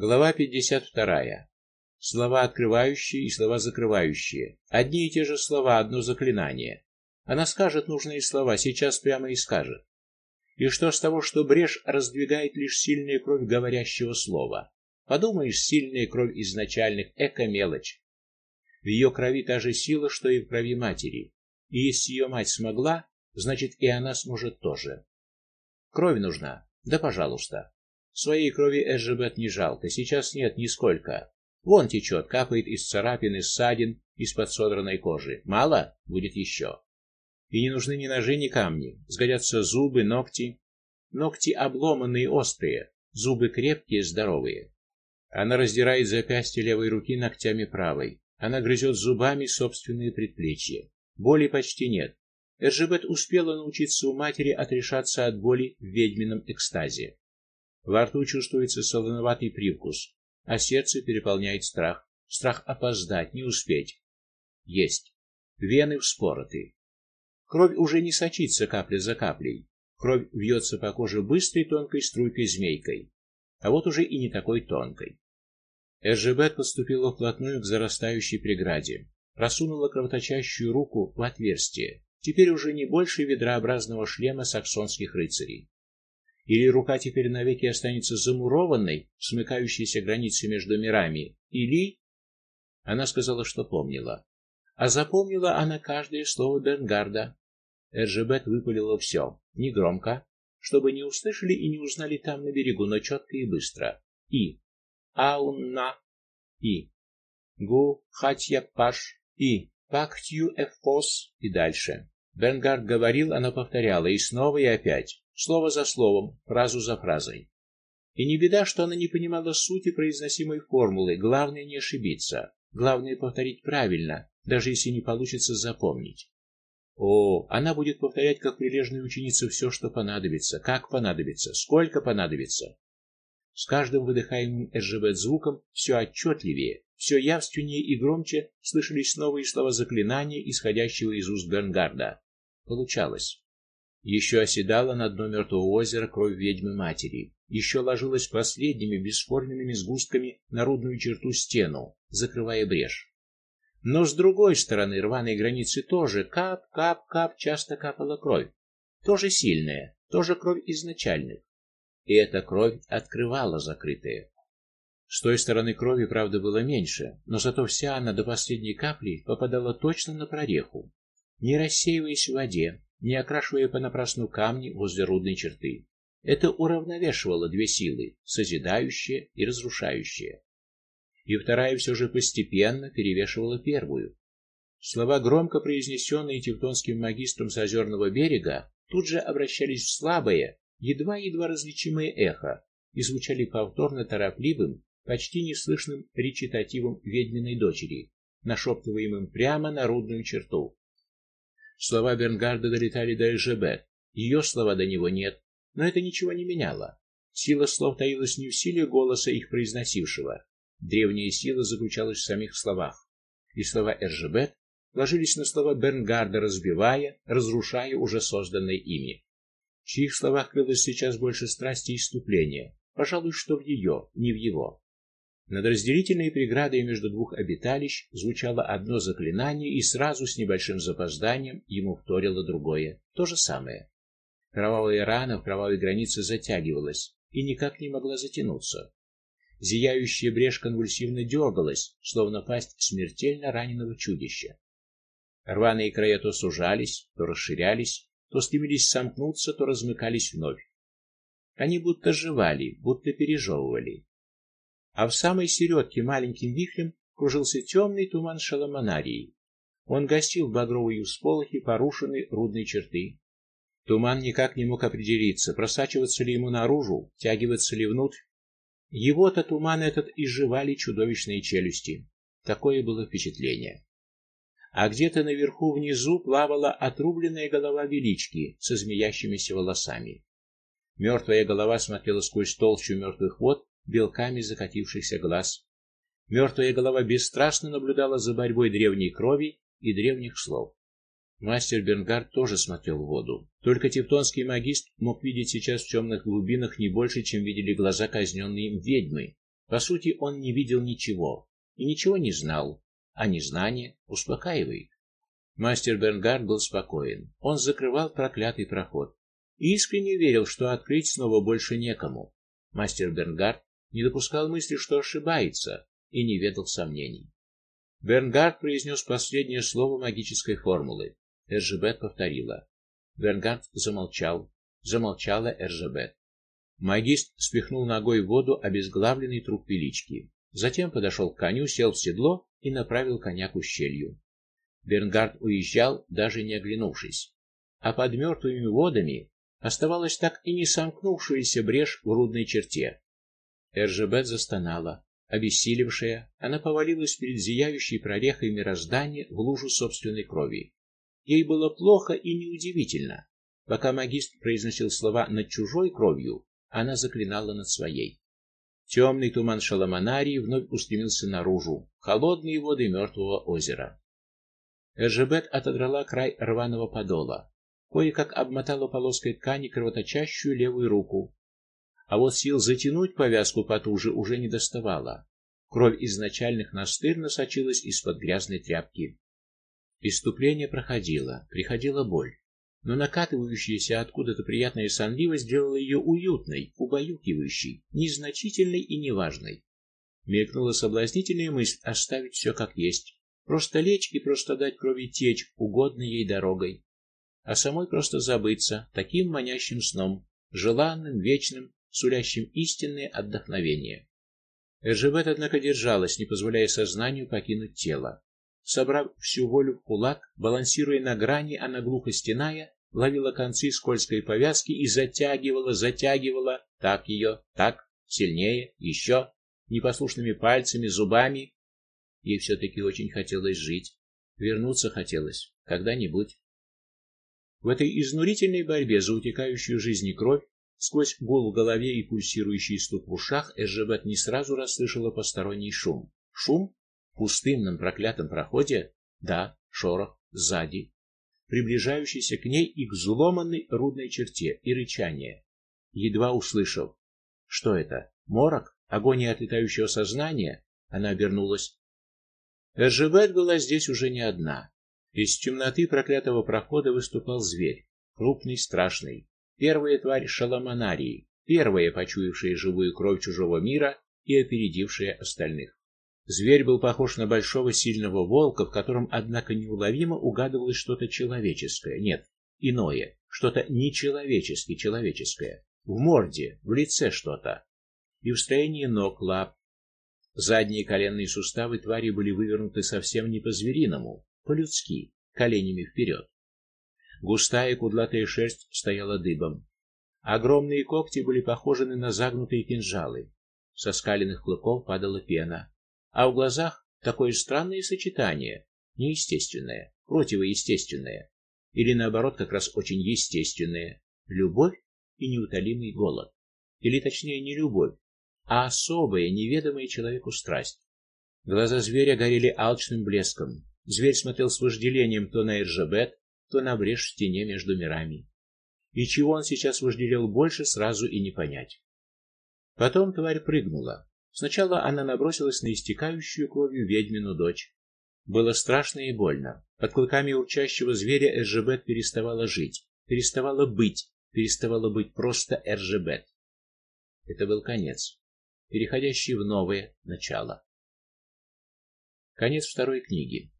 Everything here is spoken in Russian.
Глава 52. Слова открывающие и слова закрывающие. Одни и те же слова, одно заклинание. Она скажет нужные слова, сейчас прямо и скажет. И что с того, что брешь раздвигает лишь сильная кровь говорящего слова? Подумаешь, сильная кровь изначальных эко мелочь. В ее крови та же сила, что и в крови матери. И если ее мать смогла, значит и она сможет тоже. Кровь нужна. Да, пожалуйста. Своей крови Эжебет не жалко, сейчас нет нисколько. Вон течет, капает из царапин и ссадин, из-под содранной кожи. Мало? Будет еще. И не нужны ни ножи, ни камни. Сгодятся зубы, ногти. Ногти обломанные, острые, зубы крепкие, здоровые. Она раздирает запястье левой руки ногтями правой. Она грызет зубами собственные предплечья. Боли почти нет. Эржебет успела научиться у матери отрешаться от боли в ведьмином экстазе. Во рту чувствуется солоноватый привкус, а сердце переполняет страх. Страх опоздать, не успеть. Есть. Вены вспороты. Кровь уже не сочится капля за каплей. Кровь вьется по коже быстрой тонкой струйкой змейкой, а вот уже и не такой тонкой. Эржебет подступила вплотную к зарастающей преграде, просунула кровоточащую руку в отверстие, теперь уже не больше ведрообразного шлема саксонских рыцарей. Или рука теперь навеки останется замурованной смыкающейся границе между мирами, или Она сказала, что помнила. А запомнила она каждое слово Бернгарда. Эржебет выпалила все, негромко, чтобы не услышали и не узнали там на берегу, но четко и быстро. И аунна и гу хатья паш и пактью эфос и дальше. Бернгард говорил, она повторяла и снова и опять слово за словом, фразу за фразой. И не беда, что она не понимала сути произносимой формулы, главное не ошибиться, главное повторить правильно, даже если не получится запомнить. О, она будет повторять как прилежная ученица все, что понадобится, как понадобится, сколько понадобится. С каждым выдыхаемым РЖБ звуком все отчетливее, все явственнее и громче слышались новые слова заклинания, исходящего из уст Бернгарда. Получалось. Еще оседала на дно мертвого озера кровь ведьмы матери. Еще ложилась последними бесформенными сгустками на рудную черту стену, закрывая брешь. Но с другой стороны рваной границы тоже кап-кап-кап часто капала кровь. Тоже сильная, тоже кровь изначальных. И эта кровь открывала закрытые. С той стороны крови, правда, было меньше, но зато вся она до последней капли попадала точно на прореху, не рассеиваясь в воде, не окрашивая понапрасну камни возле рудной черты. Это уравновешивало две силы, созидающие и разрушающие. И вторая все же постепенно перевешивала первую. Слова, громко произнесенные тевтонским магистром с озерного берега, тут же обращались в слабое, едва-едва различимое эхо и звучали повторно торопливым, почти неслышным речитативом ведьминой дочери, нашептываемым прямо на рудную черту. Слова Бернгарда долетали до Эжебет. Ее слова до него нет, но это ничего не меняло. Сила слов таилась не в силе голоса их произносившего. Древняя сила заключалась в самих словах. И слова Эржебет ложились на слова Бернгарда, разбивая, разрушая уже созданное ими. В чьих словах крылось сейчас больше страсти и иступления? Пожалуй, что в ее, не в его. Над разделительной преградой между двух обиталищ звучало одно заклинание, и сразу с небольшим запозданием ему вторило другое, то же самое. Кровавая рана в кровавой границе затягивалась и никак не могла затянуться. Зияющая брешь конвульсивно дергалась, словно пасть смертельно раненого чудища. Рваные края то сужались, то расширялись, то стремились сомкнуться, то размыкались вновь. Они будто жевали, будто пережевывали а в самой середке маленьким вихрем кружился темный туман шаламанарии. Он гостил в багровой всполохе порушенной рудной черты. Туман никак не мог определиться, просачиваться ли ему наружу, тягиваться ли внутрь. Его-то туман этот изживали чудовищные челюсти. Такое было впечатление. А где-то наверху внизу плавала отрубленная голова велички со змеящимися волосами. Мертвая голова смотрела сквозь толщу мертвых вод белками закатившихся глаз. Мертвая голова бесстрастно наблюдала за борьбой древней крови и древних слов. Мастер Бернгард тоже смотрел в воду. Только тевтонский магист мог видеть сейчас в темных глубинах не больше, чем видели глаза казненной им ведьмы. По сути, он не видел ничего и ничего не знал, а незнание успокаивает. Мастер Бернгард был спокоен. Он закрывал проклятый проход и искренне верил, что открыть снова больше некому. Мастер Бернгард не допускал мысли, что ошибается, и не ведал сомнений. Бернгард произнес последнее слово магической формулы. Эржебет повторила. Бернгард замолчал. Замолчала Эржебет. Магист спихнул ногой в воду обезглавленный труп велички. Затем подошел к коню, сел в седло и направил коня к ущелью. Бернгард уезжал, даже не оглянувшись. А под мертвыми водами оставалась так и не сомкнувшаяся брешь в рудной черте. Эржебет застонала. Обессилевшая, она повалилась перед зияющей прорехой мироздания в лужу собственной крови. Ей было плохо и неудивительно. Пока магист произносил слова над чужой кровью, она заклинала над своей. Темный туман Шаламанарии вновь устремился наружу, холодные воды мертвого озера. Эржебет отодрала край рваного подола, кое-как обмотала полоской ткани кровоточащую левую руку, а вот сил затянуть повязку потуже уже не доставало. Кровь изначальных настырно сочилась из-под грязной тряпки. Иступление проходило, приходила боль, но накатывающаяся откуда-то приятная сонливость сделала ее уютной, убаюкивающей, незначительной и неважной. Мелькнула соблазнительная мысль оставить все как есть, просто лечь и просто дать крови течь угодной ей дорогой, а самой просто забыться таким манящим сном, желанным, вечным, сулящим истинное отдохновение. Эржебет, однако, держалась, не позволяя сознанию покинуть тело. Собрав всю волю в кулак, балансируя на грани, она глухо стеная, ловила концы скользкой повязки и затягивала, затягивала, так ее, так, сильнее, еще, непослушными пальцами, зубами. Ей все-таки очень хотелось жить, вернуться хотелось, когда-нибудь. В этой изнурительной борьбе за утекающую жизнь и кровь Сквозь гул в голове и пульсирующий стук в ушах Эжебет не сразу расслышала посторонний шум. Шум в пустынном проклятом проходе? Да, шорох сзади, приближающийся к ней и к взломанной рудной черте, и рычание. Едва услышав, что это? Морок? Агония отлетающего сознания? Она обернулась. Эржебет была здесь уже не одна. Из темноты проклятого прохода выступал зверь, крупный, страшный, Первая тварь Шаламанарии, первая почуявшая живую кровь чужого мира и опередившая остальных. Зверь был похож на большого сильного волка, в котором однако неуловимо угадывалось что-то человеческое. Нет, иное, что-то нечеловечески человеческое. В морде, в лице что-то. И в строении ног, лап. Задние коленные суставы твари были вывернуты совсем не по-звериному, по-людски, коленями вперед. Густая кудлатая шерсть стояла дыбом. Огромные когти были похожи на загнутые кинжалы. Со скаленных клыков падала пена, а в глазах такое странное сочетание, неестественное, противоестественное, или наоборот, как раз очень естественное любовь и неутолимый голод. Или точнее, не любовь, а особая, неведомая человеку страсть. Глаза зверя горели алчным блеском. Зверь смотрел с вожделением то на Эржебет, то на брешь в стене между мирами. И чего он сейчас вожделел больше, сразу и не понять. Потом тварь прыгнула. Сначала она набросилась на истекающую кровью ведьмину дочь. Было страшно и больно. Под клыками урчащего зверя Эржебет переставала жить, переставала быть, переставала быть просто Эржебет. Это был конец, переходящий в новое начало. Конец второй книги.